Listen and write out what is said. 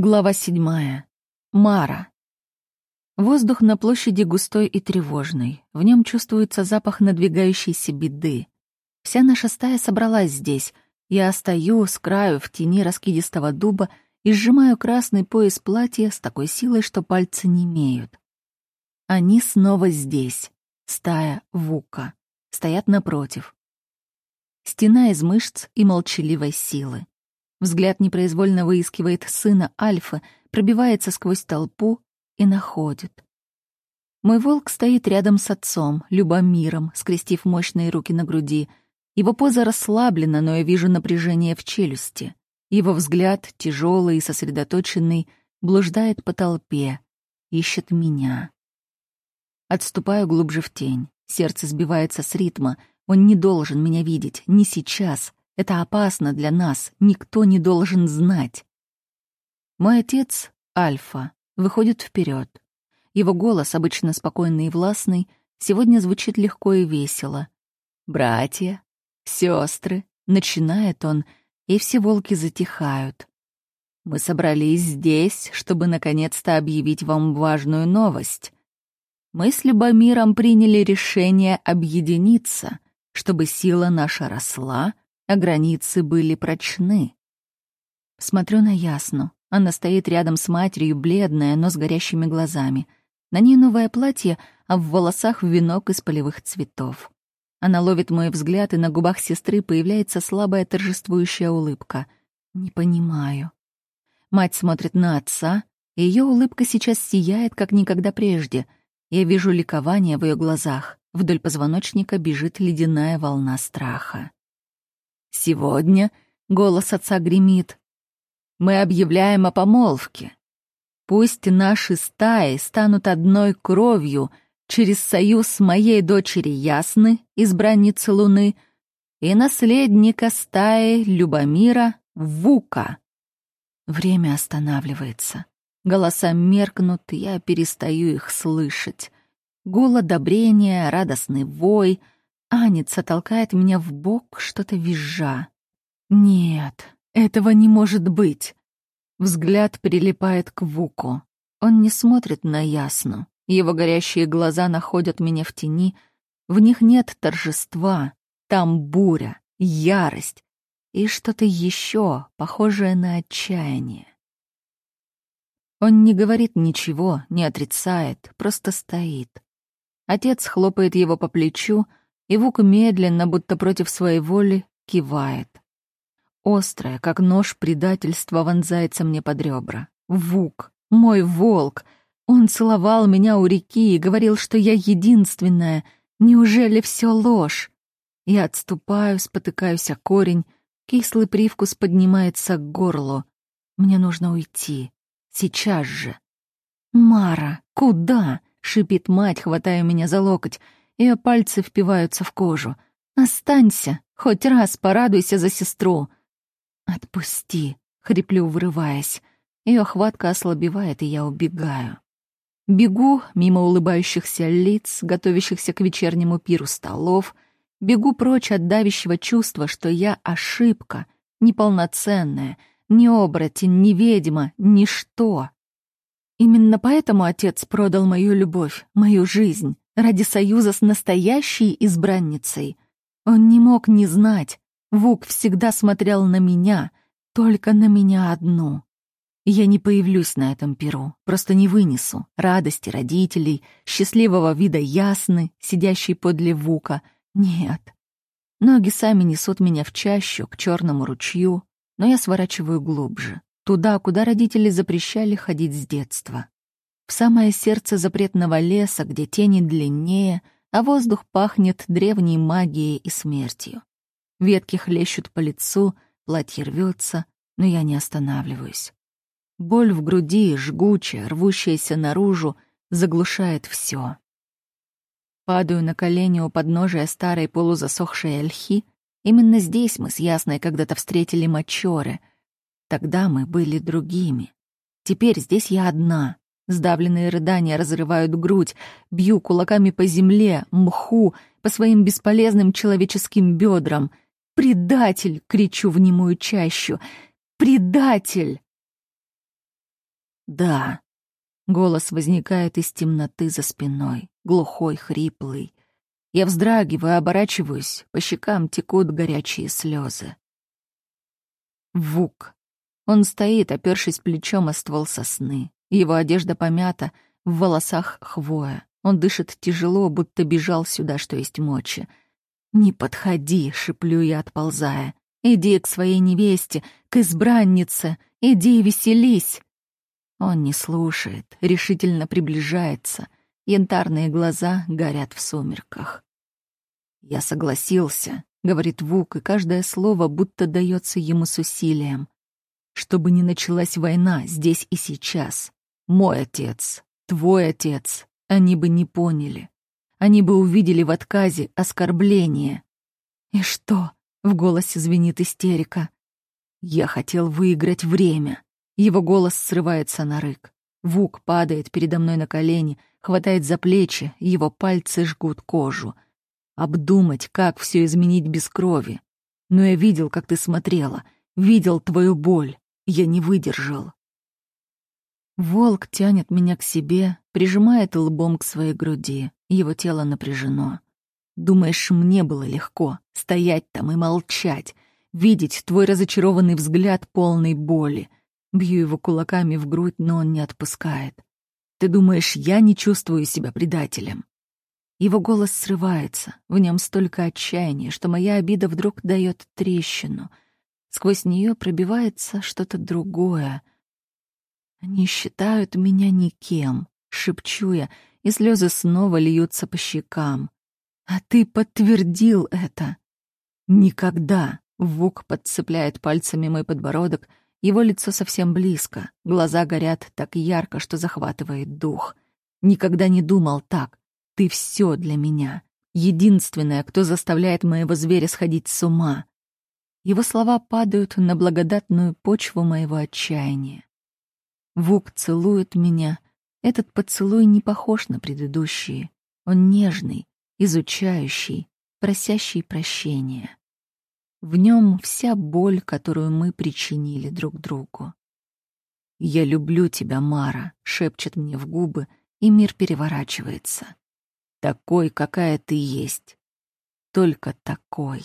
Глава седьмая. Мара. Воздух на площади густой и тревожный. В нем чувствуется запах надвигающейся беды. Вся наша стая собралась здесь. Я стою с краю в тени раскидистого дуба и сжимаю красный пояс платья с такой силой, что пальцы не имеют. Они снова здесь. Стая Вука. Стоят напротив. Стена из мышц и молчаливой силы. Взгляд непроизвольно выискивает сына Альфа, пробивается сквозь толпу и находит. Мой волк стоит рядом с отцом, Любомиром, скрестив мощные руки на груди. Его поза расслаблена, но я вижу напряжение в челюсти. Его взгляд, тяжелый и сосредоточенный, блуждает по толпе, ищет меня. Отступаю глубже в тень. Сердце сбивается с ритма. Он не должен меня видеть, не сейчас. Это опасно для нас, никто не должен знать. Мой отец, Альфа, выходит вперед. Его голос, обычно спокойный и властный, сегодня звучит легко и весело. «Братья, сестры», — начинает он, и все волки затихают. «Мы собрались здесь, чтобы наконец-то объявить вам важную новость. Мы с Любомиром приняли решение объединиться, чтобы сила наша росла — а границы были прочны. Смотрю на Ясну. Она стоит рядом с матерью, бледная, но с горящими глазами. На ней новое платье, а в волосах венок из полевых цветов. Она ловит мой взгляд, и на губах сестры появляется слабая торжествующая улыбка. Не понимаю. Мать смотрит на отца, и ее улыбка сейчас сияет, как никогда прежде. Я вижу ликование в ее глазах. Вдоль позвоночника бежит ледяная волна страха. Сегодня голос отца гремит. Мы объявляем о помолвке. Пусть наши стаи станут одной кровью через союз моей дочери Ясны, избранницы Луны, и наследника стаи Любомира Вука. Время останавливается. Голоса меркнут, я перестаю их слышать. Гул одобрения, радостный вой — Аница толкает меня в бок, что-то визжа. Нет, этого не может быть. Взгляд прилипает к Вуку. Он не смотрит на Ясну. Его горящие глаза находят меня в тени. В них нет торжества. Там буря, ярость и что-то еще, похожее на отчаяние. Он не говорит ничего, не отрицает, просто стоит. Отец хлопает его по плечу, и Вук медленно, будто против своей воли, кивает. Острое, как нож предательства, вонзается мне под ребра. Вук, мой волк, он целовал меня у реки и говорил, что я единственная. Неужели все ложь? Я отступаю, спотыкаюсь о корень, кислый привкус поднимается к горлу. Мне нужно уйти. Сейчас же. «Мара, куда?» — шипит мать, хватая меня за локоть. Ее пальцы впиваются в кожу. «Останься, хоть раз порадуйся за сестру». «Отпусти», — хриплю, вырываясь. Ее хватка ослабевает, и я убегаю. Бегу мимо улыбающихся лиц, готовящихся к вечернему пиру столов. Бегу прочь от давящего чувства, что я ошибка, неполноценная, не оборотень, не ведьма, ничто. Именно поэтому отец продал мою любовь, мою жизнь, ради союза с настоящей избранницей. Он не мог не знать. Вук всегда смотрел на меня, только на меня одну. Я не появлюсь на этом перу, просто не вынесу радости родителей, счастливого вида ясны, сидящей подле Вука. Нет. Ноги сами несут меня в чащу, к черному ручью, но я сворачиваю глубже, туда, куда родители запрещали ходить с детства в самое сердце запретного леса, где тени длиннее, а воздух пахнет древней магией и смертью. Ветки хлещут по лицу, платье рвется, но я не останавливаюсь. Боль в груди, жгучая, рвущаяся наружу, заглушает все. Падаю на колени у подножия старой полузасохшей ольхи. Именно здесь мы с Ясной когда-то встретили мочоры. Тогда мы были другими. Теперь здесь я одна, Сдавленные рыдания разрывают грудь, бью кулаками по земле, мху, по своим бесполезным человеческим бедрам. «Предатель!» — кричу в немую чащу. «Предатель!» Да. Голос возникает из темноты за спиной, глухой, хриплый. Я вздрагиваю, оборачиваюсь, по щекам текут горячие слезы. Вук. Он стоит, опершись плечом о ствол сосны. Его одежда помята, в волосах хвоя. Он дышит тяжело, будто бежал сюда, что есть мочи. «Не подходи», — шиплю я, отползая. «Иди к своей невесте, к избраннице, иди веселись». Он не слушает, решительно приближается. Янтарные глаза горят в сумерках. «Я согласился», — говорит Вук, и каждое слово будто дается ему с усилием. «Чтобы не началась война здесь и сейчас. Мой отец, твой отец, они бы не поняли. Они бы увидели в отказе оскорбление. «И что?» — в голосе звенит истерика. «Я хотел выиграть время». Его голос срывается на рык. Вук падает передо мной на колени, хватает за плечи, его пальцы жгут кожу. Обдумать, как все изменить без крови. Но я видел, как ты смотрела, видел твою боль. Я не выдержал. Волк тянет меня к себе, прижимает лбом к своей груди. Его тело напряжено. Думаешь, мне было легко стоять там и молчать, видеть твой разочарованный взгляд полный боли. Бью его кулаками в грудь, но он не отпускает. Ты думаешь, я не чувствую себя предателем? Его голос срывается, в нем столько отчаяния, что моя обида вдруг дает трещину. Сквозь нее пробивается что-то другое — они считают меня никем, шепчу я, и слезы снова льются по щекам. А ты подтвердил это. Никогда. Вук подцепляет пальцами мой подбородок, его лицо совсем близко, глаза горят так ярко, что захватывает дух. Никогда не думал так. Ты все для меня. Единственная, кто заставляет моего зверя сходить с ума. Его слова падают на благодатную почву моего отчаяния. Вук целует меня. Этот поцелуй не похож на предыдущие. Он нежный, изучающий, просящий прощения. В нем вся боль, которую мы причинили друг другу. «Я люблю тебя, Мара», — шепчет мне в губы, и мир переворачивается. «Такой, какая ты есть. Только такой».